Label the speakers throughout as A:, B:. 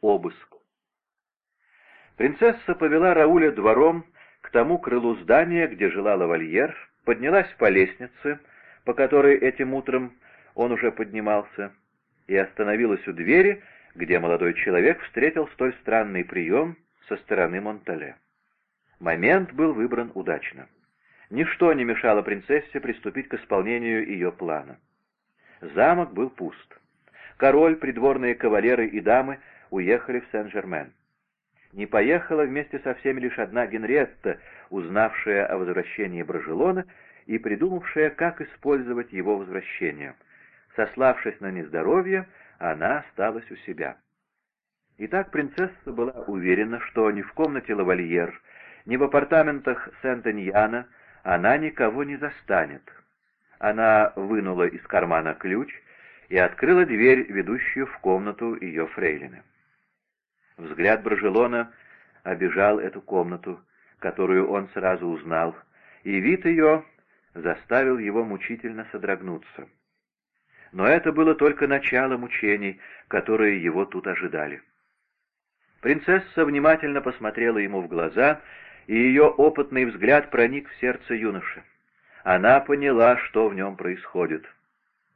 A: обыск. Принцесса повела Рауля двором к тому крылу здания, где жила лавальер, поднялась по лестнице, по которой этим утром он уже поднимался, и остановилась у двери, где молодой человек встретил столь странный прием со стороны Монтале. Момент был выбран удачно. Ничто не мешало принцессе приступить к исполнению ее плана. Замок был пуст. Король, придворные кавалеры и дамы уехали в Сен-Жермен. Не поехала вместе со всеми лишь одна Генриетта, узнавшая о возвращении Брожелона и придумавшая, как использовать его возвращение. Сославшись на нездоровье, она осталась у себя. Итак, принцесса была уверена, что ни в комнате лавальер, ни в апартаментах Сент-Эньяна она никого не застанет. Она вынула из кармана ключ и открыла дверь, ведущую в комнату ее фрейлины. Взгляд Брожелона обижал эту комнату, которую он сразу узнал, и вид ее заставил его мучительно содрогнуться. Но это было только начало мучений, которые его тут ожидали. Принцесса внимательно посмотрела ему в глаза, и ее опытный взгляд проник в сердце юноши. Она поняла, что в нем происходит.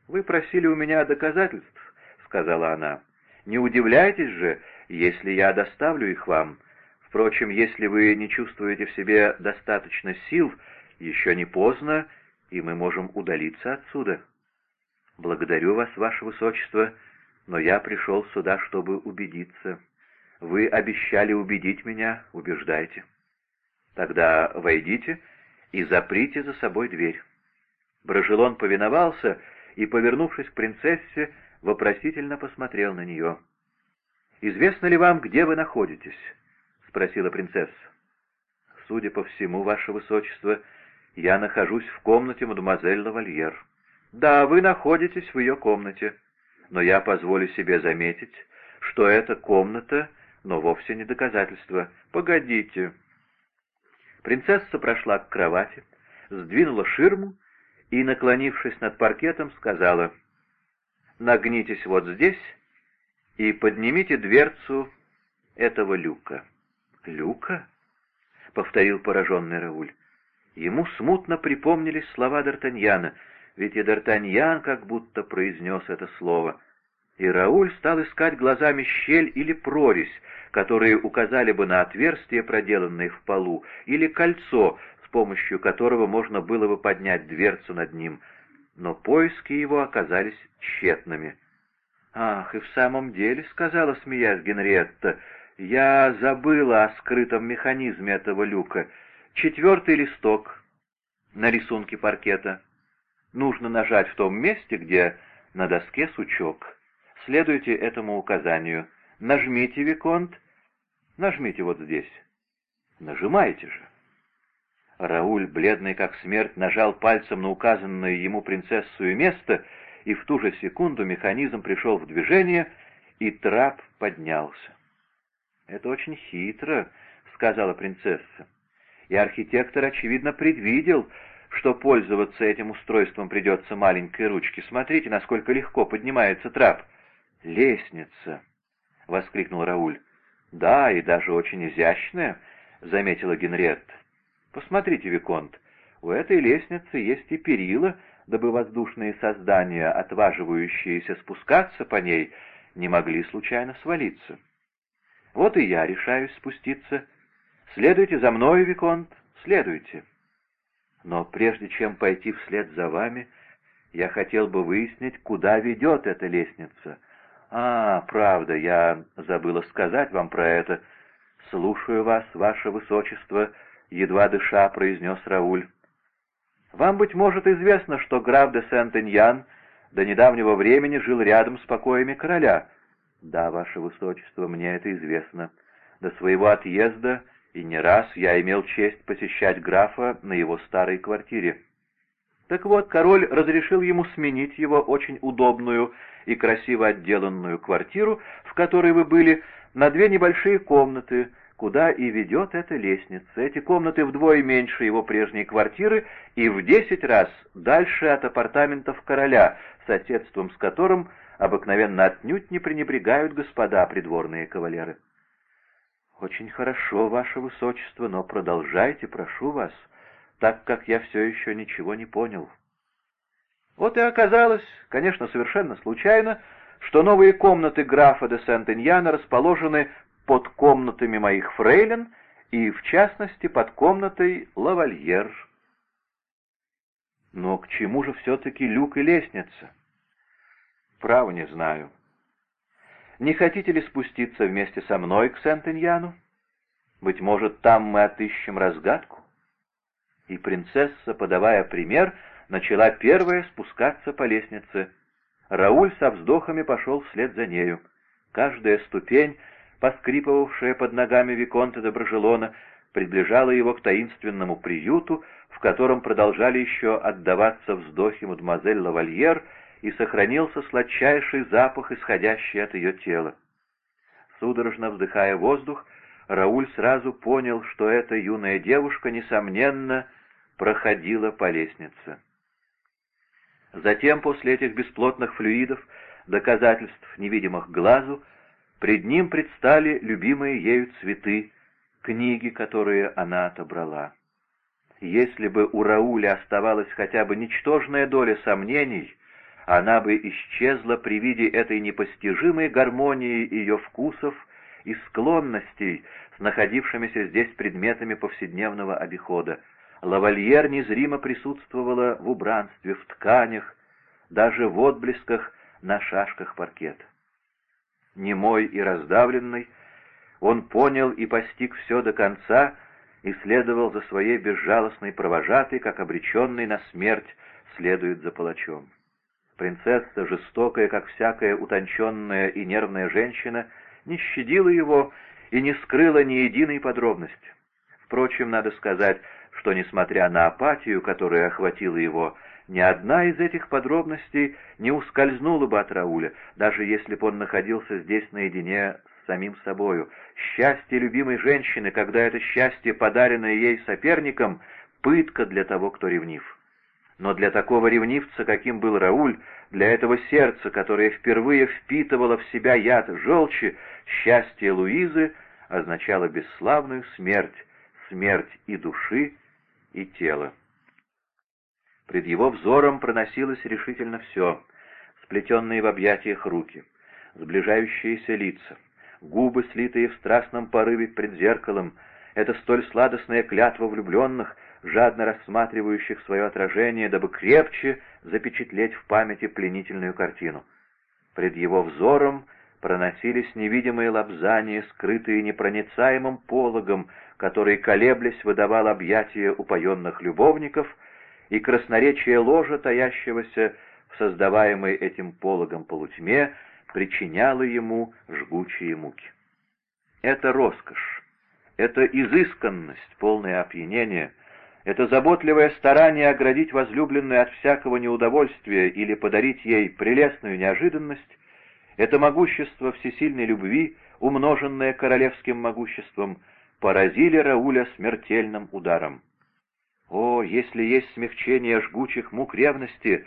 A: «Вы просили у меня доказательств», — сказала она. «Не удивляйтесь же, если я доставлю их вам. Впрочем, если вы не чувствуете в себе достаточно сил, еще не поздно, и мы можем удалиться отсюда. Благодарю вас, ваше высочество, но я пришел сюда, чтобы убедиться. Вы обещали убедить меня, убеждайте. Тогда войдите и заприте за собой дверь. Брожелон повиновался и, повернувшись к принцессе, вопросительно посмотрел на нее. «Известно ли вам, где вы находитесь?» — спросила принцесса. «Судя по всему, ваше высочество, я нахожусь в комнате мадемуазель Лавальер». «Да, вы находитесь в ее комнате, но я позволю себе заметить, что эта комната, но вовсе не доказательство. Погодите». Принцесса прошла к кровати, сдвинула ширму и, наклонившись над паркетом, сказала «Нагнитесь вот здесь» и поднимите дверцу этого люка». «Люка?» — повторил пораженный Рауль. Ему смутно припомнились слова Д'Артаньяна, ведь и Д'Артаньян как будто произнес это слово. И Рауль стал искать глазами щель или прорезь, которые указали бы на отверстие, проделанное в полу, или кольцо, с помощью которого можно было бы поднять дверцу над ним. Но поиски его оказались тщетными. «Ах, и в самом деле», — сказала, смеясь Генриетта, — «я забыла о скрытом механизме этого люка. Четвертый листок на рисунке паркета. Нужно нажать в том месте, где на доске сучок. Следуйте этому указанию. Нажмите, Виконт. Нажмите вот здесь. Нажимайте же». Рауль, бледный как смерть, нажал пальцем на указанное ему принцессу место — и в ту же секунду механизм пришел в движение, и трап поднялся. «Это очень хитро», — сказала принцесса. «И архитектор, очевидно, предвидел, что пользоваться этим устройством придется маленькой ручке. Смотрите, насколько легко поднимается трап». «Лестница!» — воскликнул Рауль. «Да, и даже очень изящная», — заметила Генриетта. «Посмотрите, Виконт, у этой лестницы есть и перила, дабы воздушные создания, отваживающиеся спускаться по ней, не могли случайно свалиться. Вот и я решаюсь спуститься. Следуйте за мной, Виконт, следуйте. Но прежде чем пойти вслед за вами, я хотел бы выяснить, куда ведет эта лестница. А, правда, я забыла сказать вам про это. Слушаю вас, ваше высочество, едва дыша, произнес Рауль. Вам, быть может, известно, что граф де Сент-Эньян до недавнего времени жил рядом с покоями короля. Да, ваше высочество, мне это известно. До своего отъезда и не раз я имел честь посещать графа на его старой квартире. Так вот, король разрешил ему сменить его очень удобную и красиво отделанную квартиру, в которой вы были, на две небольшие комнаты — куда и ведет эта лестница. Эти комнаты вдвое меньше его прежней квартиры и в десять раз дальше от апартаментов короля, соседством с которым обыкновенно отнюдь не пренебрегают господа придворные кавалеры. «Очень хорошо, ваше высочество, но продолжайте, прошу вас, так как я все еще ничего не понял». Вот и оказалось, конечно, совершенно случайно, что новые комнаты графа де Сент-Иньяна расположены под комнатами моих фрейлин и, в частности, под комнатой лавальер. Но к чему же все-таки люк и лестница? Право не знаю. Не хотите ли спуститься вместе со мной к Сент-Иньяну? Быть может, там мы отыщем разгадку? И принцесса, подавая пример, начала первая спускаться по лестнице. Рауль со вздохами пошел вслед за нею. Каждая ступень, поскрипывавшая под ногами Виконта де Брожелона, приближала его к таинственному приюту, в котором продолжали еще отдаваться вздохи мадемуазель Лавальер, и сохранился сладчайший запах, исходящий от ее тела. Судорожно вздыхая воздух, Рауль сразу понял, что эта юная девушка, несомненно, проходила по лестнице. Затем, после этих бесплотных флюидов, доказательств, невидимых глазу, пред ним предстали любимые ею цветы, книги, которые она отобрала. Если бы у Рауля оставалась хотя бы ничтожная доля сомнений, она бы исчезла при виде этой непостижимой гармонии ее вкусов и склонностей с находившимися здесь предметами повседневного обихода. Лавальер незримо присутствовала в убранстве, в тканях, даже в отблесках на шашках паркета. Немой и раздавленный, он понял и постиг все до конца и следовал за своей безжалостной провожатой, как обреченный на смерть следует за палачом. Принцесса, жестокая, как всякая утонченная и нервная женщина, не щадила его и не скрыла ни единой подробности. Впрочем, надо сказать, что, несмотря на апатию, которая охватила его, ни одна из этих подробностей не ускользнула бы от Рауля, даже если бы он находился здесь наедине с самим собою. Счастье любимой женщины, когда это счастье, подаренное ей соперником, пытка для того, кто ревнив. Но для такого ревнивца, каким был Рауль, для этого сердца, которое впервые впитывало в себя яд желчи, счастье Луизы означало бесславную смерть, смерть и души, и тела. Пред его взором проносилось решительно все, сплетенные в объятиях руки, сближающиеся лица, губы, слитые в страстном порыве пред зеркалом, это столь сладостная клятва влюбленных, жадно рассматривающих свое отражение, дабы крепче запечатлеть в памяти пленительную картину. Пред его взором проносились невидимые лапзания, скрытые непроницаемым пологом, который, колеблясь, выдавал объятия упоенных любовников, и красноречие ложа, таящегося в создаваемой этим пологом полутьме, причиняло ему жгучие муки. Это роскошь, это изысканность, полное опьянение, это заботливое старание оградить возлюбленную от всякого неудовольствия или подарить ей прелестную неожиданность, это могущество всесильной любви, умноженное королевским могуществом, поразили Рауля смертельным ударом. О, если есть смягчение жгучих мук ревности,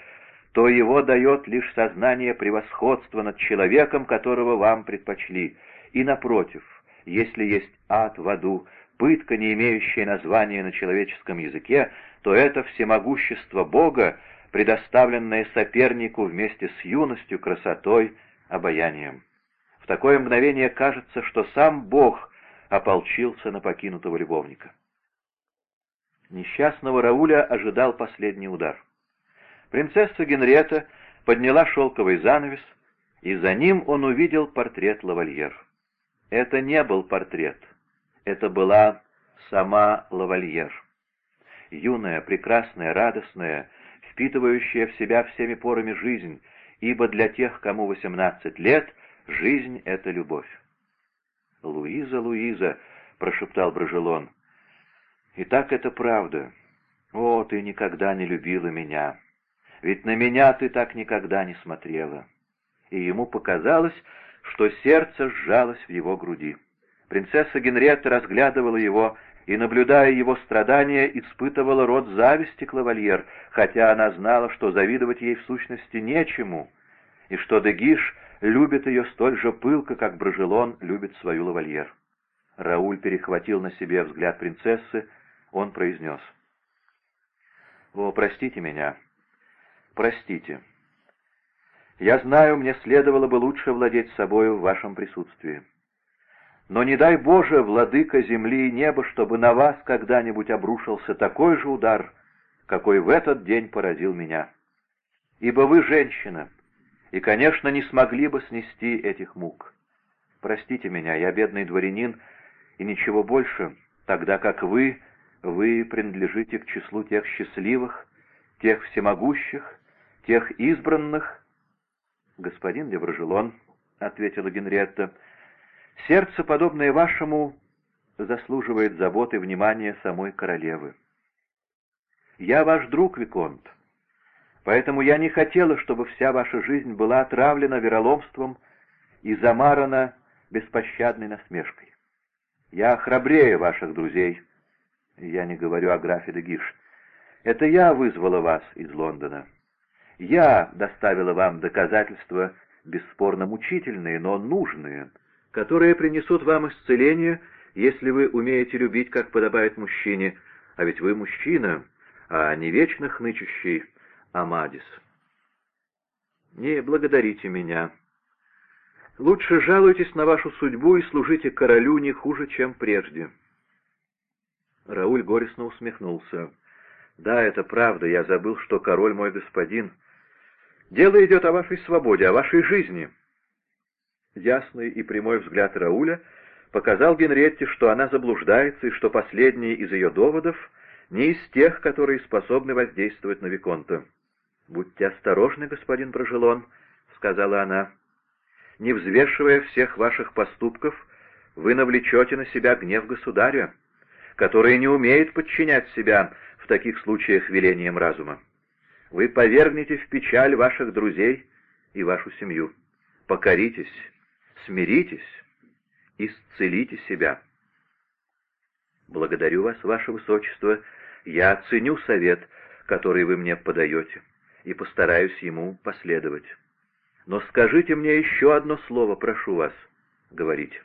A: то его дает лишь сознание превосходства над человеком, которого вам предпочли. И напротив, если есть ад в аду, пытка, не имеющая названия на человеческом языке, то это всемогущество Бога, предоставленное сопернику вместе с юностью, красотой, обаянием. В такое мгновение кажется, что сам Бог ополчился на покинутого любовника. Несчастного Рауля ожидал последний удар. Принцесса Генрета подняла шелковый занавес, и за ним он увидел портрет лавальер. Это не был портрет, это была сама лавальер. Юная, прекрасная, радостная, впитывающая в себя всеми порами жизнь, ибо для тех, кому восемнадцать лет, жизнь — это любовь. «Луиза, Луиза!» — прошептал Брожелон. «И так это правда. О, ты никогда не любила меня. Ведь на меня ты так никогда не смотрела». И ему показалось, что сердце сжалось в его груди. Принцесса Генриетта разглядывала его и, наблюдая его страдания, испытывала род зависти к лавальер, хотя она знала, что завидовать ей в сущности нечему. и что Дегиш любит ее столь же пылко, как Брожелон любит свою лавальер. Рауль перехватил на себе взгляд принцессы, он произнес. «О, простите меня, простите. Я знаю, мне следовало бы лучше владеть собою в вашем присутствии. Но не дай Боже, владыка земли и неба, чтобы на вас когда-нибудь обрушился такой же удар, какой в этот день поразил меня. Ибо вы женщина, и, конечно, не смогли бы снести этих мук. Простите меня, я бедный дворянин, и ничего больше, тогда как вы, вы принадлежите к числу тех счастливых, тех всемогущих, тех избранных. Господин Леврожелон, — ответила Генриетта, — сердце, подобное вашему, заслуживает заботы и внимания самой королевы. Я ваш друг, Виконт, поэтому я не хотела, чтобы вся ваша жизнь была отравлена вероломством и замарана беспощадной насмешкой. Я храбрее ваших друзей. Я не говорю о графе де Гиш. Это я вызвала вас из Лондона. Я доставила вам доказательства, бесспорно мучительные, но нужные, которые принесут вам исцеление, если вы умеете любить, как подобает мужчине, а ведь вы мужчина, а не вечно хнычущий Амадис. Не благодарите меня, Лучше жалуйтесь на вашу судьбу и служите королю не хуже, чем прежде». Рауль горестно усмехнулся. «Да, это правда, я забыл, что король мой господин. Дело идет о вашей свободе, о вашей жизни». Ясный и прямой взгляд Рауля показал Генретте, что она заблуждается и что последний из ее доводов не из тех, которые способны воздействовать на Виконта. «Будьте осторожны, господин Прожелон», — сказала она не взвешивая всех ваших поступков, вы навлечете на себя гнев государя, который не умеет подчинять себя в таких случаях велением разума. Вы повергнете в печаль ваших друзей и вашу семью. Покоритесь, смиритесь, исцелите себя. Благодарю вас, ваше высочество, я оценю совет, который вы мне подаете, и постараюсь ему последовать. Но скажите мне еще одно слово, прошу вас, — говорите.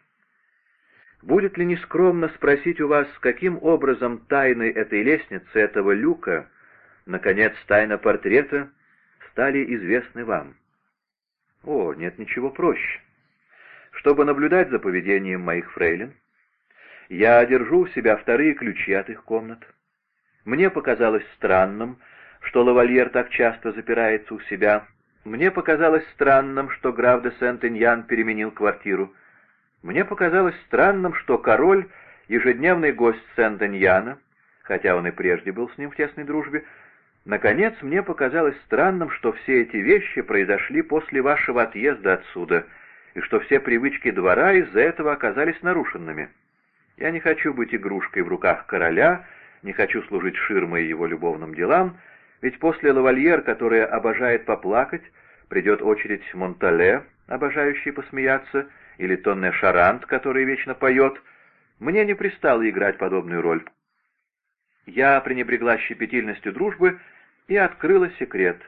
A: Будет ли нескромно спросить у вас, каким образом тайны этой лестницы, этого люка, наконец, тайна портрета, стали известны вам? О, нет ничего проще. Чтобы наблюдать за поведением моих фрейлин, я держу у себя вторые ключи от их комнат. Мне показалось странным, что лавальер так часто запирается у себя, мне показалось странным, что граф де Сент-Иньян переменил квартиру. Мне показалось странным, что король, ежедневный гость Сент-Иньяна, хотя он и прежде был с ним в тесной дружбе, наконец мне показалось странным, что все эти вещи произошли после вашего отъезда отсюда, и что все привычки двора из-за этого оказались нарушенными. Я не хочу быть игрушкой в руках короля, не хочу служить ширмой его любовным делам, ведь после лавальер, которая обожает поплакать, придет очередь Монтале, обожающий посмеяться, или Тонне Шарант, который вечно поет. Мне не пристало играть подобную роль. Я пренебрегла щепетильностью дружбы и открыла секрет.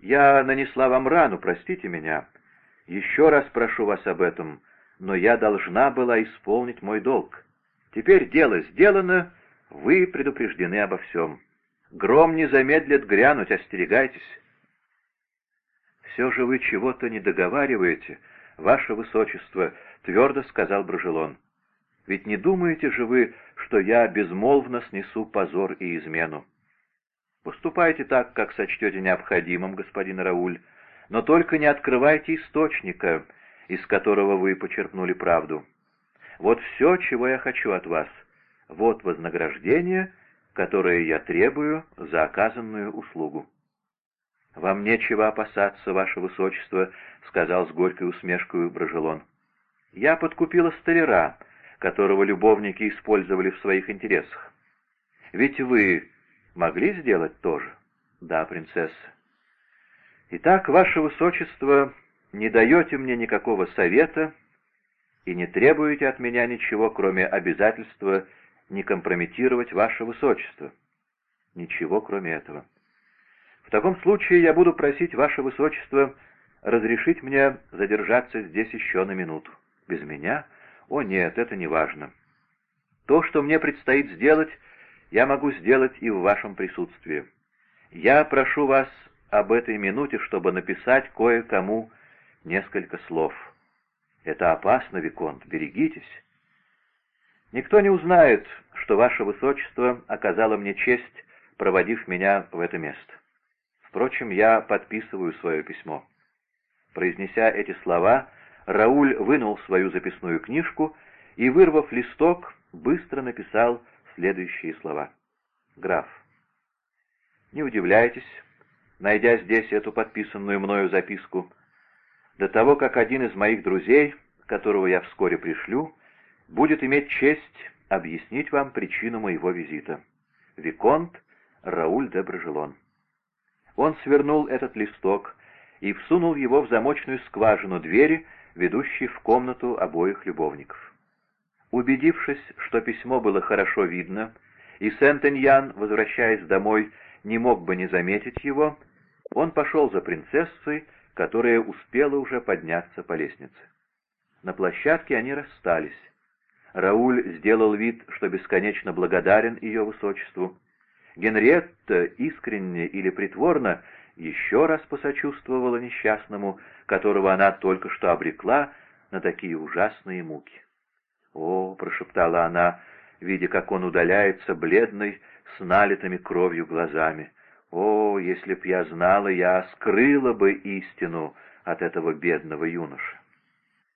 A: Я нанесла вам рану, простите меня. Еще раз прошу вас об этом, но я должна была исполнить мой долг. Теперь дело сделано, вы предупреждены обо всем. Гром не замедлит грянуть, остерегайтесь. Все же вы чего-то не договариваете, ваше высочество, твердо сказал Брожелон. Ведь не думаете же вы, что я безмолвно снесу позор и измену? Поступайте так, как сочтете необходимым, господин Рауль, но только не открывайте источника, из которого вы почерпнули правду. Вот все, чего я хочу от вас. Вот вознаграждение — которое я требую за оказанную услугу. «Вам нечего опасаться, ваше высочество», — сказал с горькой усмешкой Брожелон. «Я подкупила столяра, которого любовники использовали в своих интересах. Ведь вы могли сделать то же?» «Да, принцесса». «Итак, ваше высочество, не даете мне никакого совета и не требуете от меня ничего, кроме обязательства не компрометировать ваше высочество. Ничего, кроме этого. В таком случае я буду просить ваше высочество разрешить мне задержаться здесь еще на минуту. Без меня? О нет, это не важно. То, что мне предстоит сделать, я могу сделать и в вашем присутствии. Я прошу вас об этой минуте, чтобы написать кое-кому несколько слов. Это опасно, Виконт, берегитесь. Никто не узнает, что ваше высочество оказало мне честь, проводив меня в это место. Впрочем, я подписываю свое письмо. Произнеся эти слова, Рауль вынул свою записную книжку и, вырвав листок, быстро написал следующие слова. «Граф, не удивляйтесь, найдя здесь эту подписанную мною записку, до того, как один из моих друзей, которого я вскоре пришлю, будет иметь честь объяснить вам причину моего визита. Виконт Рауль де Брожелон». Он свернул этот листок и всунул его в замочную скважину двери, ведущей в комнату обоих любовников. Убедившись, что письмо было хорошо видно, и Сент-Эньян, возвращаясь домой, не мог бы не заметить его, он пошел за принцессой, которая успела уже подняться по лестнице. На площадке они расстались. Рауль сделал вид, что бесконечно благодарен ее высочеству. Генриетта, искренне или притворно, еще раз посочувствовала несчастному, которого она только что обрекла на такие ужасные муки. «О!» — прошептала она, видя, как он удаляется, бледный, с налитыми кровью глазами. «О, если б я знала, я скрыла бы истину от этого бедного юноши!»